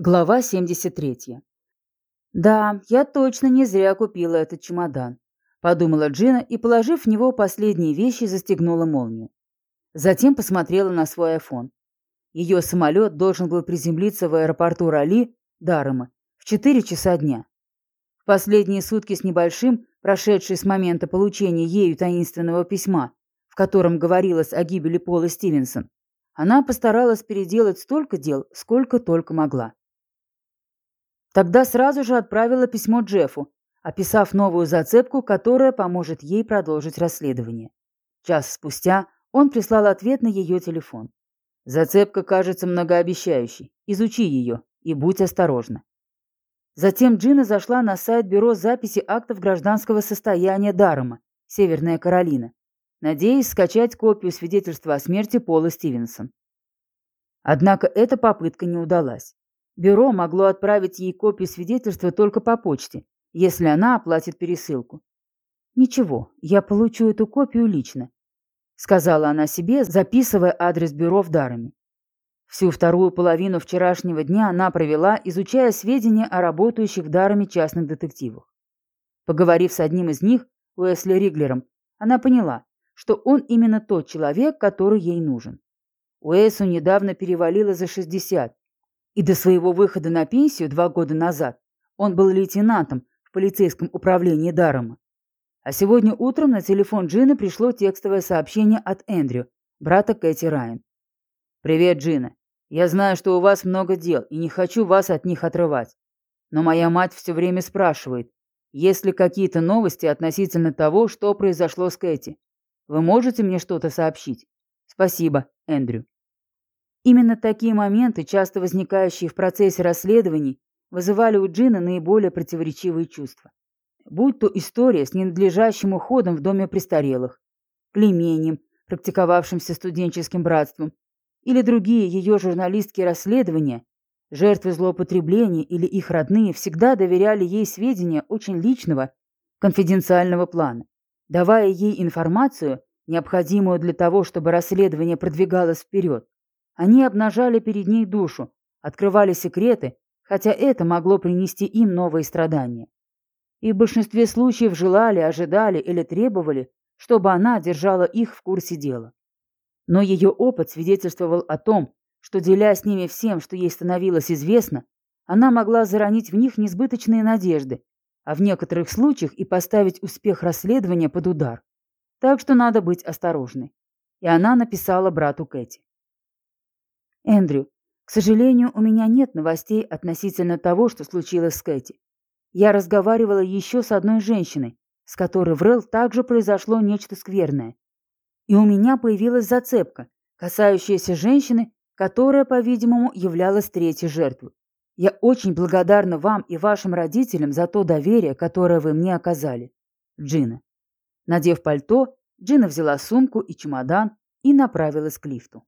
Глава 73. «Да, я точно не зря купила этот чемодан», — подумала Джина и, положив в него последние вещи, застегнула молнию. Затем посмотрела на свой айфон. Ее самолет должен был приземлиться в аэропорту Рали, Дарома, в 4 часа дня. В последние сутки с небольшим, прошедшие с момента получения ею таинственного письма, в котором говорилось о гибели Пола Стивенсон, она постаралась переделать столько дел, сколько только могла. Тогда сразу же отправила письмо Джеффу, описав новую зацепку, которая поможет ей продолжить расследование. Час спустя он прислал ответ на ее телефон. «Зацепка кажется многообещающей. Изучи ее и будь осторожна». Затем Джина зашла на сайт Бюро записи актов гражданского состояния Дарома, Северная Каролина, надеясь скачать копию свидетельства о смерти Пола Стивенсон. Однако эта попытка не удалась. Бюро могло отправить ей копию свидетельства только по почте, если она оплатит пересылку. «Ничего, я получу эту копию лично», — сказала она себе, записывая адрес бюро в Дарами. Всю вторую половину вчерашнего дня она провела, изучая сведения о работающих в Дарами частных детективах. Поговорив с одним из них, Уэсли Риглером, она поняла, что он именно тот человек, который ей нужен. Уэсу недавно перевалило за 60, и до своего выхода на пенсию два года назад он был лейтенантом в полицейском управлении Дарома. А сегодня утром на телефон Джины пришло текстовое сообщение от Эндрю, брата Кэти Райан. «Привет, Джина. Я знаю, что у вас много дел, и не хочу вас от них отрывать. Но моя мать все время спрашивает, есть ли какие-то новости относительно того, что произошло с Кэти. Вы можете мне что-то сообщить? Спасибо, Эндрю». Именно такие моменты, часто возникающие в процессе расследований, вызывали у Джина наиболее противоречивые чувства. Будь то история с ненадлежащим уходом в доме престарелых, клеймением, практиковавшимся студенческим братством, или другие ее журналистские расследования, жертвы злоупотребления или их родные всегда доверяли ей сведения очень личного, конфиденциального плана, давая ей информацию, необходимую для того, чтобы расследование продвигалось вперед. Они обнажали перед ней душу, открывали секреты, хотя это могло принести им новые страдания. И в большинстве случаев желали, ожидали или требовали, чтобы она держала их в курсе дела. Но ее опыт свидетельствовал о том, что, деля с ними всем, что ей становилось известно, она могла заронить в них несбыточные надежды, а в некоторых случаях и поставить успех расследования под удар. Так что надо быть осторожной. И она написала брату Кэти. Эндрю, к сожалению, у меня нет новостей относительно того, что случилось с Кэти. Я разговаривала еще с одной женщиной, с которой в Рэл также произошло нечто скверное. И у меня появилась зацепка, касающаяся женщины, которая, по-видимому, являлась третьей жертвой. Я очень благодарна вам и вашим родителям за то доверие, которое вы мне оказали. Джина. Надев пальто, Джина взяла сумку и чемодан и направилась к лифту.